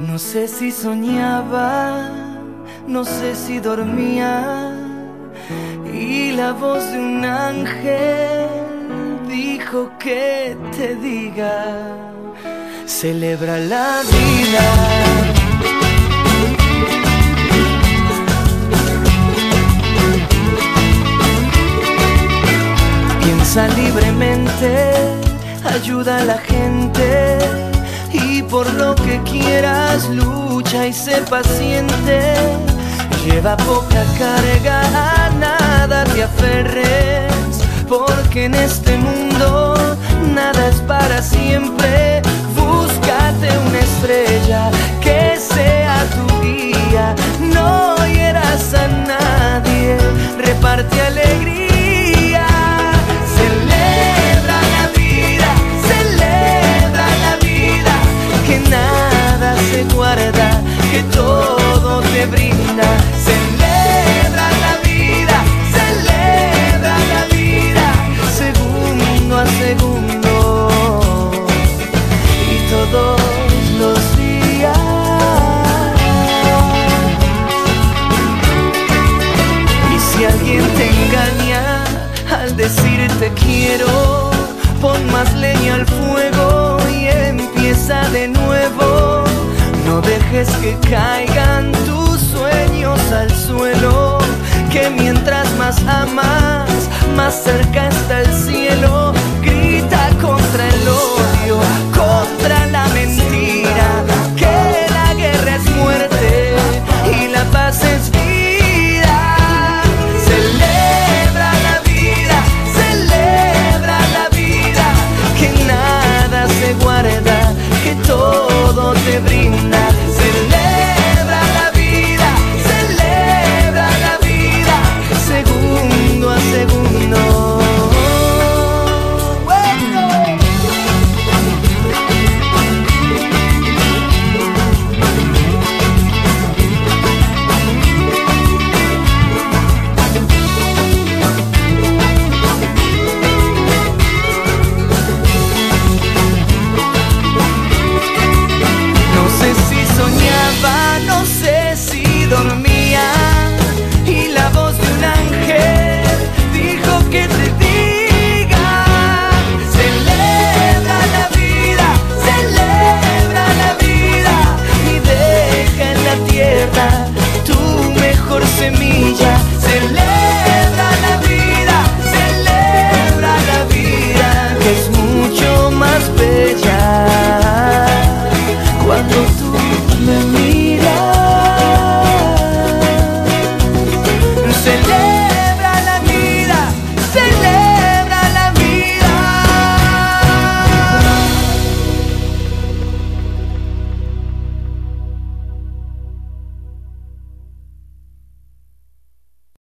No sé si soñaba, no sé si dormía y la voz de un ángel dijo que te diga, celebra la vida. Piensa libremente, ayuda a la gente por lo que quieras lucha y sé paciente. Lleva poca carga, a nada te aferres, porque en este mundo nada es para siempre. Búscate una estrella que sea tu guía, no hieras a nadie, reparte alegría. Brinda. Celebra la vida, celebra la vida, segundo a segundo y todos los días. Y si alguien te engaña al decirte quiero, pon más leña al fuego y empieza de nuevo. No dejes que caigan más a más, cerca está el cielo, grita contra el odio, contra la mentira, que la guerra es muerte y la paz es vida. Celebra la vida, celebra la vida. Que nada se guarda, que todo te brinda.